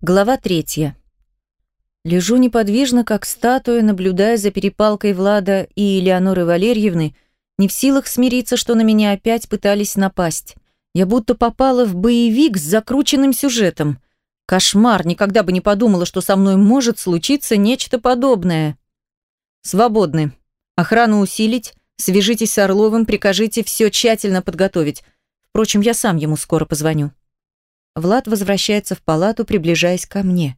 Глава третья. Лежу неподвижно, как статуя, наблюдая за перепалкой Влада и Элеоноры Валерьевны, не в силах смириться, что на меня опять пытались напасть. Я будто попала в боевик с закрученным сюжетом. Кошмар, никогда бы не подумала, что со мной может случиться нечто подобное. Свободны. Охрану усилить, свяжитесь с Орловым, прикажите все тщательно подготовить. Впрочем, я сам ему скоро позвоню. Влад возвращается в палату, приближаясь ко мне.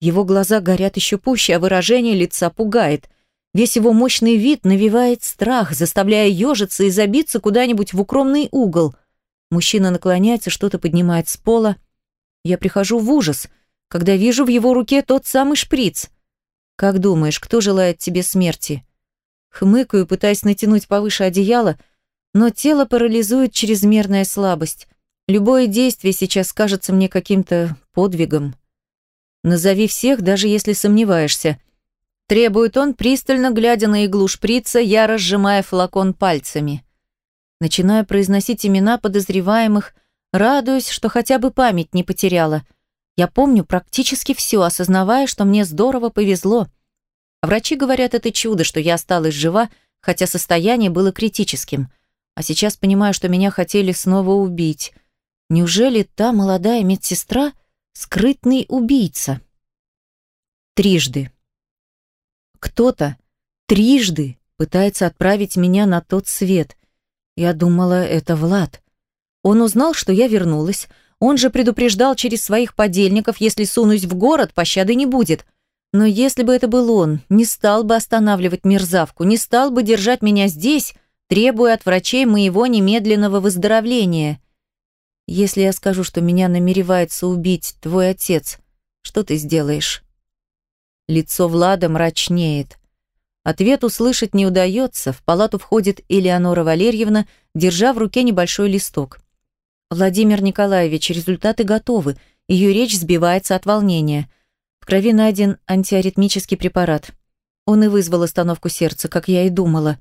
Его глаза горят еще пуще, а выражение лица пугает. Весь его мощный вид навевает страх, заставляя ежиться и забиться куда-нибудь в укромный угол. Мужчина наклоняется, что-то поднимает с пола. Я прихожу в ужас, когда вижу в его руке тот самый шприц. «Как думаешь, кто желает тебе смерти?» Хмыкаю, пытаясь натянуть повыше одеяло, но тело парализует чрезмерная слабость. Любое действие сейчас кажется мне каким-то подвигом. Назови всех, даже если сомневаешься. Требует он, пристально глядя на иглу шприца, я разжимая флакон пальцами. Начинаю произносить имена подозреваемых, радуюсь, что хотя бы память не потеряла. Я помню практически все, осознавая, что мне здорово повезло. Врачи говорят, это чудо, что я осталась жива, хотя состояние было критическим. А сейчас понимаю, что меня хотели снова убить. Неужели та молодая медсестра — скрытный убийца? Трижды. Кто-то трижды пытается отправить меня на тот свет. Я думала, это Влад. Он узнал, что я вернулась. Он же предупреждал через своих подельников, если сунусь в город, пощады не будет. Но если бы это был он, не стал бы останавливать мерзавку, не стал бы держать меня здесь, требуя от врачей моего немедленного выздоровления. Если я скажу, что меня намеревается убить твой отец, что ты сделаешь?» Лицо Влада мрачнеет. Ответ услышать не удается. В палату входит Элеонора Валерьевна, держа в руке небольшой листок. «Владимир Николаевич, результаты готовы. Ее речь сбивается от волнения. В крови найден антиаритмический препарат. Он и вызвал остановку сердца, как я и думала».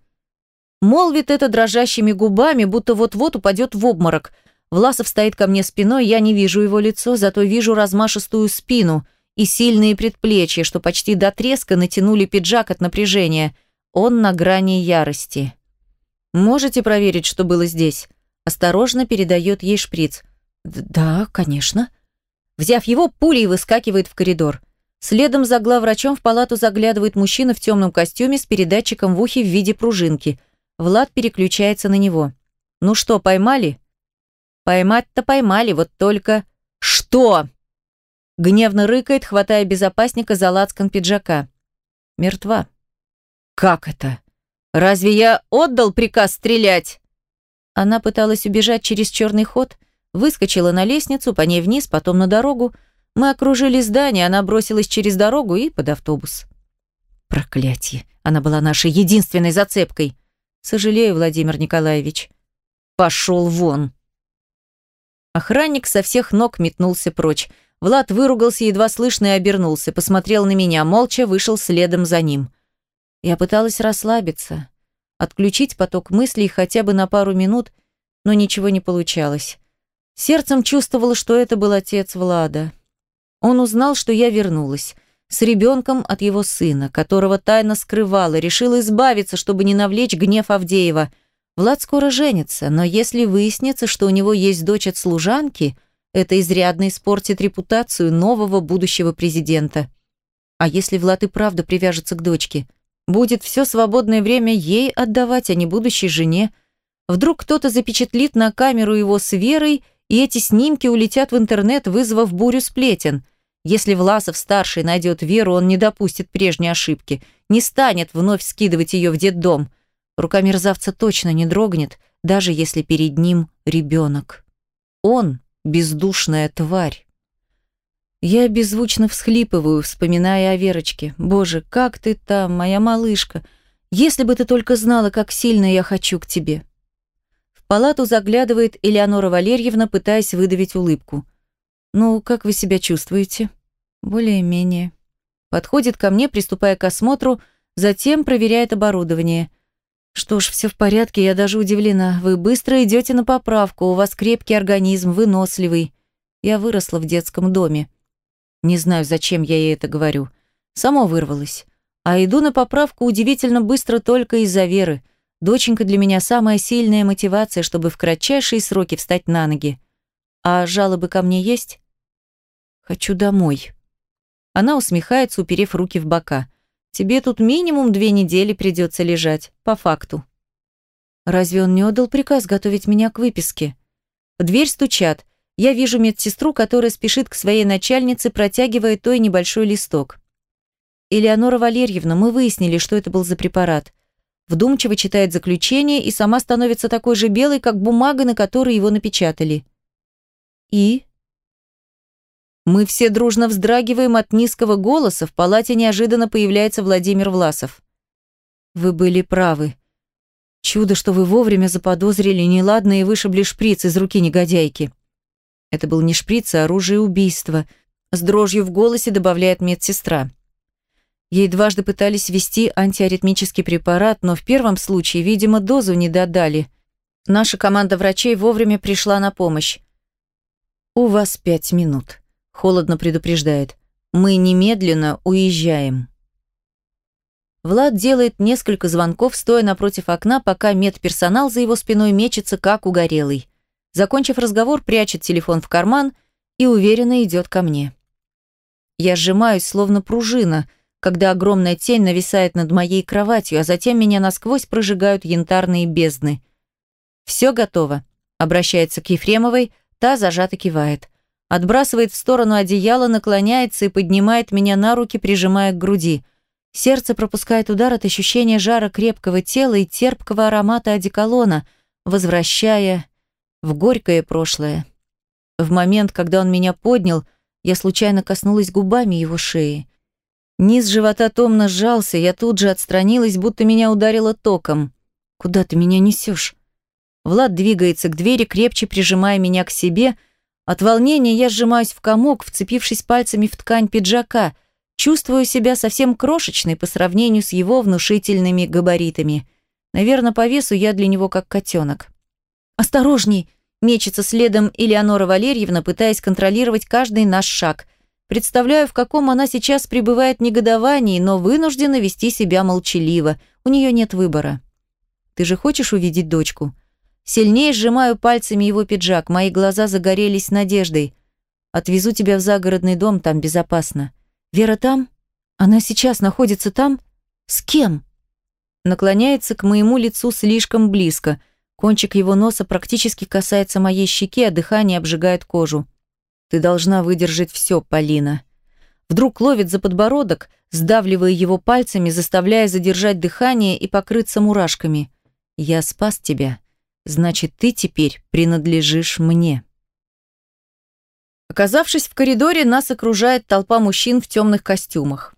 Молвит это дрожащими губами, будто вот-вот упадет в обморок – Власов стоит ко мне спиной, я не вижу его лицо, зато вижу размашистую спину и сильные предплечья, что почти до треска натянули пиджак от напряжения. Он на грани ярости. «Можете проверить, что было здесь?» Осторожно передает ей шприц. «Да, конечно». Взяв его, пулей выскакивает в коридор. Следом за главврачом в палату заглядывает мужчина в темном костюме с передатчиком в ухе в виде пружинки. Влад переключается на него. «Ну что, поймали?» Поймать-то поймали, вот только... Что? Гневно рыкает, хватая безопасника за лацкан пиджака. Мертва. Как это? Разве я отдал приказ стрелять? Она пыталась убежать через черный ход, выскочила на лестницу, по ней вниз, потом на дорогу. Мы окружили здание, она бросилась через дорогу и под автобус. Проклятие! Она была нашей единственной зацепкой. Сожалею, Владимир Николаевич. Пошел вон. Охранник со всех ног метнулся прочь. Влад выругался едва слышно и обернулся, посмотрел на меня, молча вышел следом за ним. Я пыталась расслабиться, отключить поток мыслей хотя бы на пару минут, но ничего не получалось. Сердцем чувствовала, что это был отец Влада. Он узнал, что я вернулась. С ребенком от его сына, которого тайно скрывала, решил избавиться, чтобы не навлечь гнев Авдеева – Влад скоро женится, но если выяснится, что у него есть дочь от служанки, это изрядно испортит репутацию нового будущего президента. А если Влад и правда привяжется к дочке? Будет все свободное время ей отдавать, а не будущей жене. Вдруг кто-то запечатлит на камеру его с Верой, и эти снимки улетят в интернет, вызвав бурю сплетен. Если Власов-старший найдет Веру, он не допустит прежней ошибки, не станет вновь скидывать ее в детдом – Рука мерзавца точно не дрогнет, даже если перед ним ребенок. Он – бездушная тварь. Я беззвучно всхлипываю, вспоминая о Верочке. «Боже, как ты там, моя малышка! Если бы ты только знала, как сильно я хочу к тебе!» В палату заглядывает Элеонора Валерьевна, пытаясь выдавить улыбку. «Ну, как вы себя чувствуете?» «Более-менее». Подходит ко мне, приступая к осмотру, затем проверяет оборудование – что ж, все в порядке, я даже удивлена. Вы быстро идете на поправку, у вас крепкий организм, выносливый. Я выросла в детском доме. Не знаю, зачем я ей это говорю. Само вырвалось. А иду на поправку удивительно быстро только из-за Веры. Доченька для меня самая сильная мотивация, чтобы в кратчайшие сроки встать на ноги. А жалобы ко мне есть? Хочу домой. Она усмехается, уперев руки в бока. Тебе тут минимум две недели придется лежать, по факту. Разве он не отдал приказ готовить меня к выписке? В дверь стучат. Я вижу медсестру, которая спешит к своей начальнице, протягивая той небольшой листок. «Элеонора Валерьевна, мы выяснили, что это был за препарат. Вдумчиво читает заключение и сама становится такой же белой, как бумага, на которой его напечатали. И? Мы все дружно вздрагиваем от низкого голоса, в палате неожиданно появляется Владимир Власов. Вы были правы. Чудо, что вы вовремя заподозрили неладное и вышибли шприц из руки негодяйки. Это был не шприц, а оружие убийства. С дрожью в голосе добавляет медсестра. Ей дважды пытались ввести антиаритмический препарат, но в первом случае, видимо, дозу не додали. Наша команда врачей вовремя пришла на помощь. «У вас пять минут», – холодно предупреждает. «Мы немедленно уезжаем». Влад делает несколько звонков, стоя напротив окна, пока медперсонал за его спиной мечется, как угорелый. Закончив разговор, прячет телефон в карман и уверенно идет ко мне. Я сжимаюсь, словно пружина – когда огромная тень нависает над моей кроватью, а затем меня насквозь прожигают янтарные бездны. «Все готово», — обращается к Ефремовой, та зажато кивает. Отбрасывает в сторону одеяло, наклоняется и поднимает меня на руки, прижимая к груди. Сердце пропускает удар от ощущения жара крепкого тела и терпкого аромата одеколона, возвращая в горькое прошлое. В момент, когда он меня поднял, я случайно коснулась губами его шеи. Низ живота томно сжался, я тут же отстранилась, будто меня ударило током. «Куда ты меня несешь?» Влад двигается к двери, крепче прижимая меня к себе. От волнения я сжимаюсь в комок, вцепившись пальцами в ткань пиджака. Чувствую себя совсем крошечной по сравнению с его внушительными габаритами. Наверное, по весу я для него как котенок. «Осторожней!» – мечется следом Элеонора Валерьевна, пытаясь контролировать каждый наш шаг – Представляю, в каком она сейчас пребывает негодовании, но вынуждена вести себя молчаливо. У нее нет выбора. Ты же хочешь увидеть дочку? Сильнее сжимаю пальцами его пиджак, мои глаза загорелись надеждой. Отвезу тебя в загородный дом, там безопасно. Вера там? Она сейчас находится там? С кем? Наклоняется к моему лицу слишком близко. Кончик его носа практически касается моей щеки, а дыхание обжигает кожу. Ты должна выдержать все, Полина. Вдруг ловит за подбородок, сдавливая его пальцами, заставляя задержать дыхание и покрыться мурашками. Я спас тебя. Значит, ты теперь принадлежишь мне. Оказавшись в коридоре, нас окружает толпа мужчин в темных костюмах.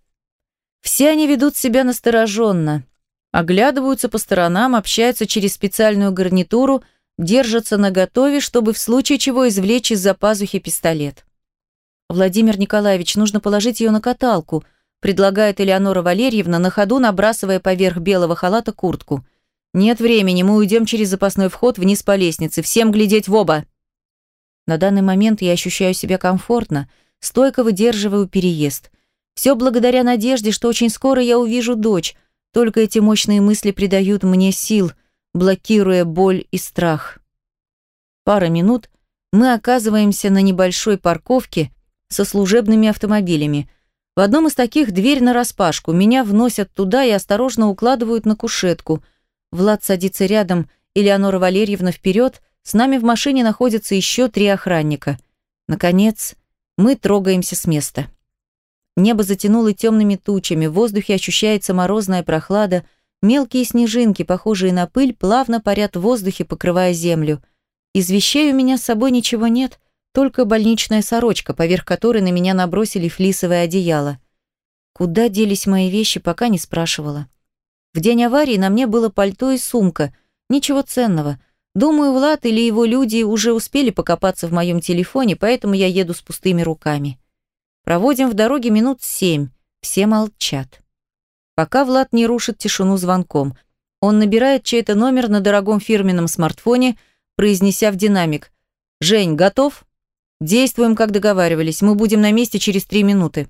Все они ведут себя настороженно, оглядываются по сторонам, общаются через специальную гарнитуру, держатся наготове, чтобы в случае чего извлечь из-за пазухи пистолет. «Владимир Николаевич, нужно положить ее на каталку», предлагает Элеонора Валерьевна, на ходу набрасывая поверх белого халата куртку. «Нет времени, мы уйдем через запасной вход вниз по лестнице. Всем глядеть в оба!» На данный момент я ощущаю себя комфортно, стойко выдерживаю переезд. Все благодаря надежде, что очень скоро я увижу дочь. Только эти мощные мысли придают мне сил – блокируя боль и страх. Пара минут мы оказываемся на небольшой парковке со служебными автомобилями. В одном из таких дверь нараспашку. Меня вносят туда и осторожно укладывают на кушетку. Влад садится рядом, Элеонора Валерьевна вперед. С нами в машине находятся еще три охранника. Наконец, мы трогаемся с места. Небо затянуло темными тучами, в воздухе ощущается морозная прохлада – Мелкие снежинки, похожие на пыль, плавно парят в воздухе, покрывая землю. Из вещей у меня с собой ничего нет, только больничная сорочка, поверх которой на меня набросили флисовое одеяло. Куда делись мои вещи, пока не спрашивала. В день аварии на мне было пальто и сумка. Ничего ценного. Думаю, Влад или его люди уже успели покопаться в моем телефоне, поэтому я еду с пустыми руками. Проводим в дороге минут семь. Все молчат. Пока Влад не рушит тишину звонком. Он набирает чей-то номер на дорогом фирменном смартфоне, произнеся в динамик. «Жень, готов?» Действуем, как договаривались. Мы будем на месте через три минуты.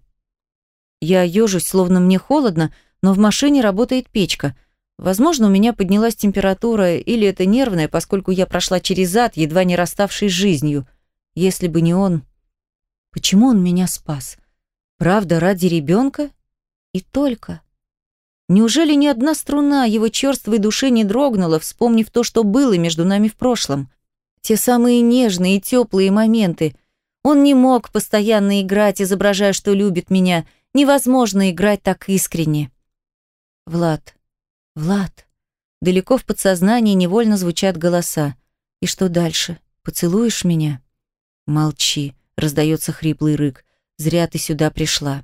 Я ежусь, словно мне холодно, но в машине работает печка. Возможно, у меня поднялась температура, или это нервное, поскольку я прошла через ад, едва не расставшись жизнью. Если бы не он... Почему он меня спас? Правда, ради ребенка? И только. Неужели ни одна струна его черствой души не дрогнула, вспомнив то, что было между нами в прошлом? Те самые нежные и теплые моменты. Он не мог постоянно играть, изображая, что любит меня. Невозможно играть так искренне. Влад, Влад. Далеко в подсознании невольно звучат голоса. И что дальше? Поцелуешь меня? Молчи, раздается хриплый рык. Зря ты сюда пришла.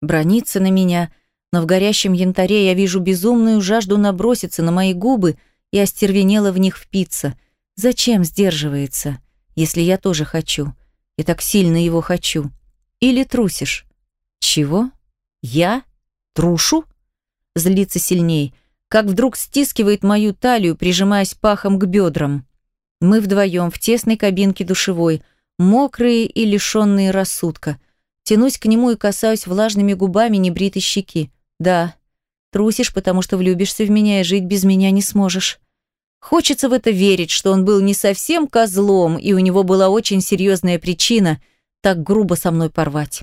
Бронится на меня, но в горящем янтаре я вижу безумную жажду наброситься на мои губы и остервенело в них впиться. Зачем сдерживается, если я тоже хочу? Я так сильно его хочу. Или трусишь? Чего? Я? Трушу? Злится сильней, как вдруг стискивает мою талию, прижимаясь пахом к бедрам. Мы вдвоем в тесной кабинке душевой, мокрые и лишенные рассудка. Тянусь к нему и касаюсь влажными губами небритой щеки. Да, трусишь, потому что влюбишься в меня и жить без меня не сможешь. Хочется в это верить, что он был не совсем козлом, и у него была очень серьезная причина так грубо со мной порвать.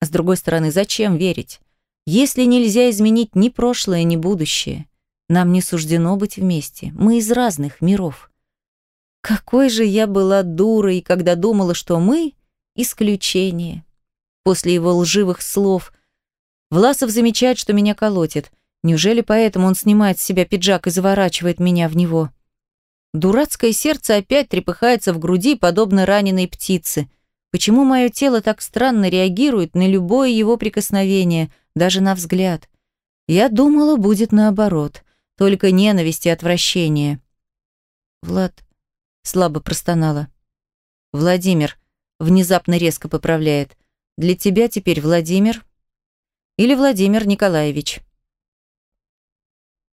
с другой стороны, зачем верить? Если нельзя изменить ни прошлое, ни будущее, нам не суждено быть вместе. Мы из разных миров. Какой же я была дурой, когда думала, что мы – исключение. После его лживых слов Власов замечает, что меня колотит. Неужели поэтому он снимает с себя пиджак и заворачивает меня в него? Дурацкое сердце опять трепыхается в груди, подобно раненой птице. Почему мое тело так странно реагирует на любое его прикосновение, даже на взгляд? Я думала, будет наоборот. Только ненависть и отвращение. Влад, слабо простонала. Владимир внезапно резко поправляет. Для тебя теперь Владимир или Владимир Николаевич.